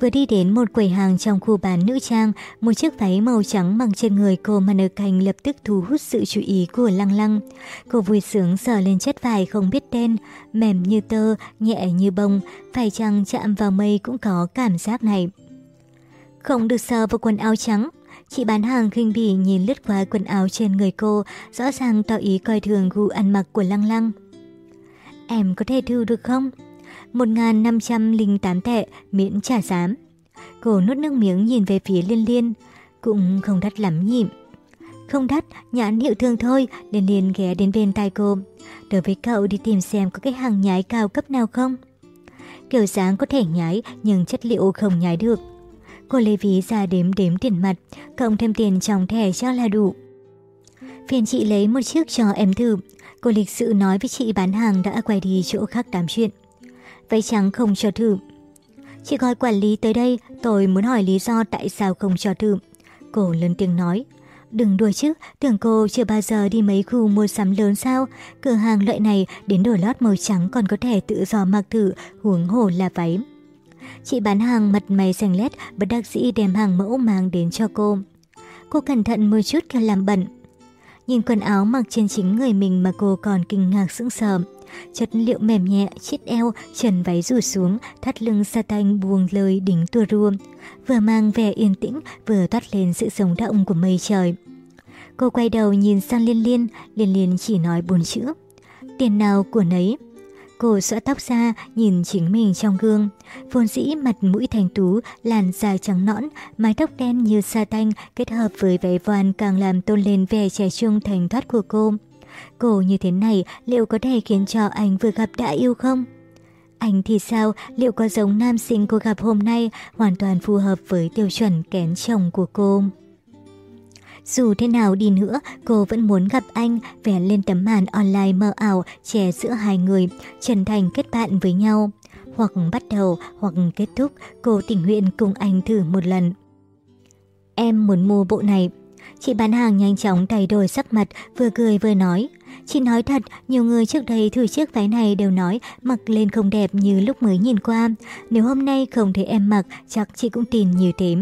Vừa đi đến một quầy hàng trong khu bán nữ trang, một chiếc váy màu trắng mặc trên người cô mà nở cành lập tức thu hút sự chú ý của lăng lăng. Cô vui sướng sờ lên chất vải không biết tên, mềm như tơ, nhẹ như bông, phải chăng chạm vào mây cũng có cảm giác này. Không được sờ vào quần áo trắng. Chị bán hàng khinh bỉ nhìn lướt qua quần áo trên người cô, rõ ràng tỏ ý coi thường gu ăn mặc của Lăng Lăng. Em có thể thử được không? 1.508 tệ, miễn trả giám. Cô nuốt nước miếng nhìn về phía Liên Liên. Cũng không đắt lắm nhỉ. Không đắt, nhãn hiệu thương thôi, Liên Liên ghé đến bên tai cô. Đối với cậu đi tìm xem có cái hàng nhái cao cấp nào không? Kiểu dáng có thể nhái, nhưng chất liệu không nhái được. Cô lấy ví ra đếm đếm tiền mặt, cộng thêm tiền trong thẻ cho là đủ. Phiền chị lấy một chiếc cho em thử. Cô lịch sự nói với chị bán hàng đã quay đi chỗ khác đám chuyện. Váy trắng không cho thử. Chị gọi quản lý tới đây, tôi muốn hỏi lý do tại sao không cho thử. Cô lớn tiếng nói. Đừng đùa chứ, tưởng cô chưa bao giờ đi mấy khu mua sắm lớn sao. Cửa hàng loại này đến đồ lót màu trắng còn có thể tự do mặc thử, huống hồ là váy. Chị bán hàng mặt mày xanh lét, bất đắc dĩ đem hàng mẫu mang đến cho cô. Cô cẩn thận một chút khi làm bẩn. Nhìn quần áo mặc trên chính người mình mà cô còn kinh ngạc sững sờ. Chất liệu mềm nhẹ, chiếc eo, trần váy rủ xuống, thắt lưng sa tanh buông lời đỉnh tua rua. Vừa mang vẻ yên tĩnh, vừa toát lên sự sống động của mây trời. Cô quay đầu nhìn sang Liên Liên, Liên Liên chỉ nói bốn chữ. Tiền nào của nấy. Cô xõa tóc ra, nhìn chính mình trong gương. Vốn dĩ mặt mũi thành tú, làn da trắng nõn, mái tóc đen như sa tanh kết hợp với váy voan càng làm tôn lên vẻ trẻ trung thành thoát của cô. Cô như thế này liệu có thể khiến cho anh vừa gặp đã yêu không? Anh thì sao, liệu có giống nam sinh cô gặp hôm nay hoàn toàn phù hợp với tiêu chuẩn kén chồng của cô? Dù thế nào đi nữa, cô vẫn muốn gặp anh, vẽ lên tấm màn online mơ ảo, chè giữa hai người, chân thành kết bạn với nhau. Hoặc bắt đầu, hoặc kết thúc, cô tình nguyện cùng anh thử một lần. Em muốn mua bộ này. Chị bán hàng nhanh chóng thay đổi sắc mặt, vừa cười vừa nói. Chị nói thật, nhiều người trước đây thử chiếc váy này đều nói mặc lên không đẹp như lúc mới nhìn qua. Nếu hôm nay không thấy em mặc, chắc chị cũng tin như thế.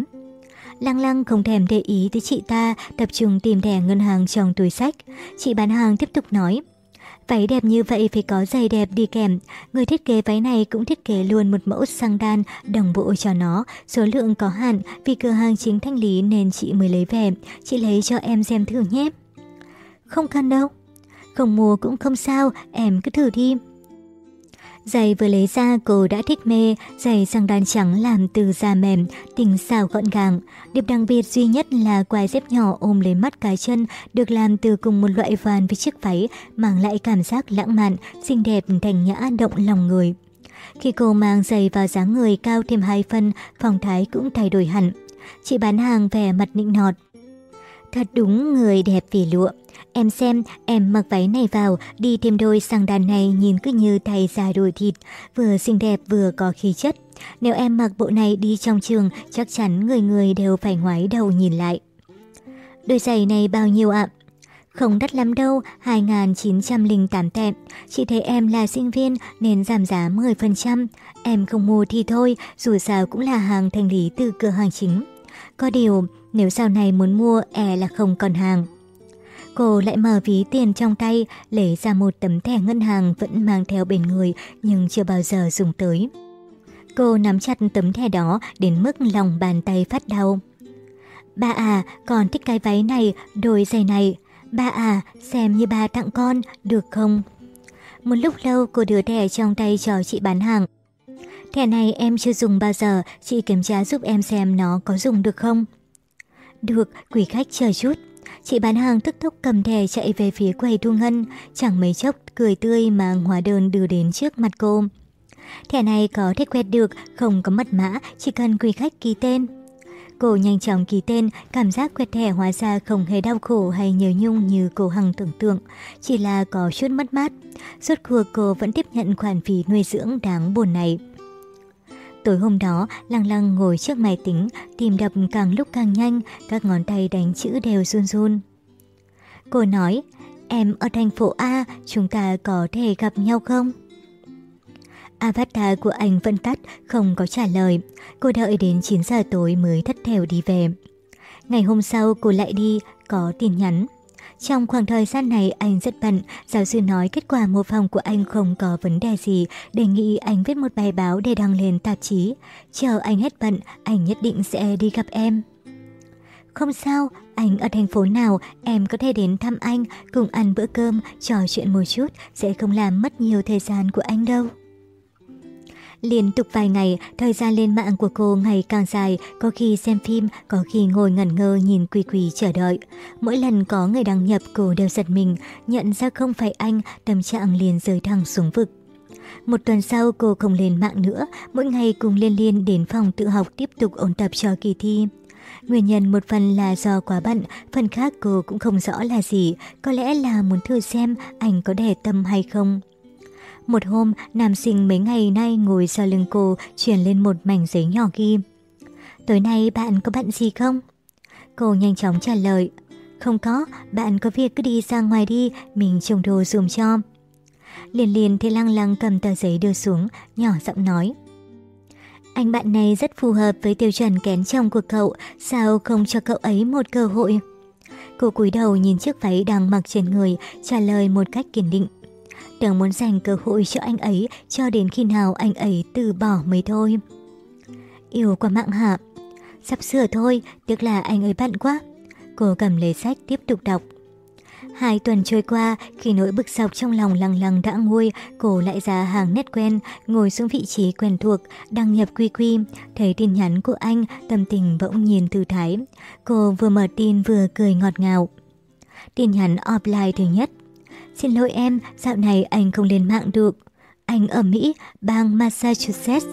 Lăng lăng không thèm để ý tới chị ta, tập trung tìm thẻ ngân hàng trong túi sách. Chị bán hàng tiếp tục nói. Váy đẹp như vậy phải có giày đẹp đi kèm. Người thiết kế váy này cũng thiết kế luôn một mẫu sang đan đồng bộ cho nó. Số lượng có hạn vì cửa hàng chính thanh lý nên chị mới lấy về. Chị lấy cho em xem thử nhé. Không cần đâu. Không mua cũng không sao, em cứ thử đi. Giày vừa lấy ra cô đã thích mê, giày sang đan trắng làm từ da mềm, tình xào gọn gàng. Điểm đặc biệt duy nhất là quai dép nhỏ ôm lấy mắt cái chân được làm từ cùng một loại vàn với chiếc váy, mang lại cảm giác lãng mạn, xinh đẹp, thành nhã động lòng người. Khi cô mang giày vào dáng người cao thêm hai phân, phong thái cũng thay đổi hẳn. Chị bán hàng vẻ mặt nịnh nọt. Thật đúng người đẹp vì lụa. Em xem, em mặc váy này vào, đi thêm đôi sang đàn này nhìn cứ như thầy già đồi thịt, vừa xinh đẹp vừa có khí chất. Nếu em mặc bộ này đi trong trường, chắc chắn người người đều phải ngoái đầu nhìn lại. Đôi giày này bao nhiêu ạ? Không đắt lắm đâu, 2.908 tệ. Chị thấy em là sinh viên nên giảm giá 10%. Em không mua thì thôi, dù sao cũng là hàng thanh lý từ cửa hàng chính. Có điều, nếu sau này muốn mua e là không còn hàng. Cô lại mở ví tiền trong tay, lấy ra một tấm thẻ ngân hàng vẫn mang theo bên người nhưng chưa bao giờ dùng tới. Cô nắm chặt tấm thẻ đó đến mức lòng bàn tay phát đau. Ba à, con thích cái váy này, đôi giày này. Ba à, xem như ba tặng con, được không? Một lúc lâu cô đưa thẻ trong tay cho chị bán hàng. Thẻ này em chưa dùng bao giờ, chị kiểm tra giúp em xem nó có dùng được không? Được, quý khách chờ chút. Chị bán hàng tức tốc cầm thẻ chạy về phía quầy thu ngân, chẳng mấy chốc cười tươi mang hóa đơn đưa đến trước mặt cô. Thẻ này có thể quét được, không có mật mã, chỉ cần quý khách ký tên. Cô nhanh chóng ký tên, cảm giác quẹt thẻ hóa ra không hề đau khổ hay nhớ nhung như cô Hằng tưởng tượng, chỉ là có chút mất mát. Rốt cuộc cô vẫn tiếp nhận khoản phí nuôi dưỡng đáng buồn này. Tối hôm đó, Lăng Lăng ngồi trước máy tính, tìm đập càng lúc càng nhanh, các ngón tay đánh chữ đều run run. Cô nói, em ở thành phố A, chúng ta có thể gặp nhau không? Avatar của anh vẫn tắt, không có trả lời. Cô đợi đến 9 giờ tối mới thất thèo đi về. Ngày hôm sau cô lại đi, có tin nhắn. Trong khoảng thời gian này anh rất bận, giáo sư nói kết quả mô phỏng của anh không có vấn đề gì, đề nghị anh viết một bài báo để đăng lên tạp chí. Chờ anh hết bận, anh nhất định sẽ đi gặp em. Không sao, anh ở thành phố nào, em có thể đến thăm anh, cùng ăn bữa cơm, trò chuyện một chút, sẽ không làm mất nhiều thời gian của anh đâu. Liên tục vài ngày, thời gian lên mạng của cô ngày càng dài, có khi xem phim, có khi ngồi ngẩn ngơ nhìn quỳ quỳ chờ đợi. Mỗi lần có người đăng nhập cô đều giật mình, nhận ra không phải anh, tâm trạng liền rơi thẳng xuống vực. Một tuần sau cô không lên mạng nữa, mỗi ngày cùng Liên Liên đến phòng tự học tiếp tục ôn tập cho kỳ thi. Nguyên nhân một phần là do quá bận, phần khác cô cũng không rõ là gì, có lẽ là muốn thử xem anh có để tâm hay không. Một hôm, nam sinh mấy ngày nay ngồi sau lưng cô truyền lên một mảnh giấy nhỏ ghi. Tối nay bạn có bận gì không? Cô nhanh chóng trả lời. Không có, bạn có việc cứ đi ra ngoài đi, mình trông đồ dùm cho. Liền liền thì lăng lăng cầm tờ giấy đưa xuống, nhỏ giọng nói. Anh bạn này rất phù hợp với tiêu chuẩn kén chồng của cậu, sao không cho cậu ấy một cơ hội? Cô cúi đầu nhìn chiếc váy đang mặc trên người, trả lời một cách kiên định tưởng muốn dành cơ hội cho anh ấy cho đến khi nào anh ấy từ bỏ mới thôi. Yêu qua mạng hạ. Sắp sửa thôi, tiếc là anh ấy bận quá. Cô cầm lấy sách tiếp tục đọc. Hai tuần trôi qua, khi nỗi bực dọc trong lòng lằng lằng đã nguôi, cô lại ra hàng nét quen, ngồi xuống vị trí quen thuộc, đăng nhập quy quy. Thấy tin nhắn của anh, tâm tình bỗng nhiên thư thái. Cô vừa mở tin vừa cười ngọt ngào. Tin nhắn offline thứ nhất. Xin lỗi em, dạo này anh không lên mạng được. Anh ở Mỹ, bang Massachusetts.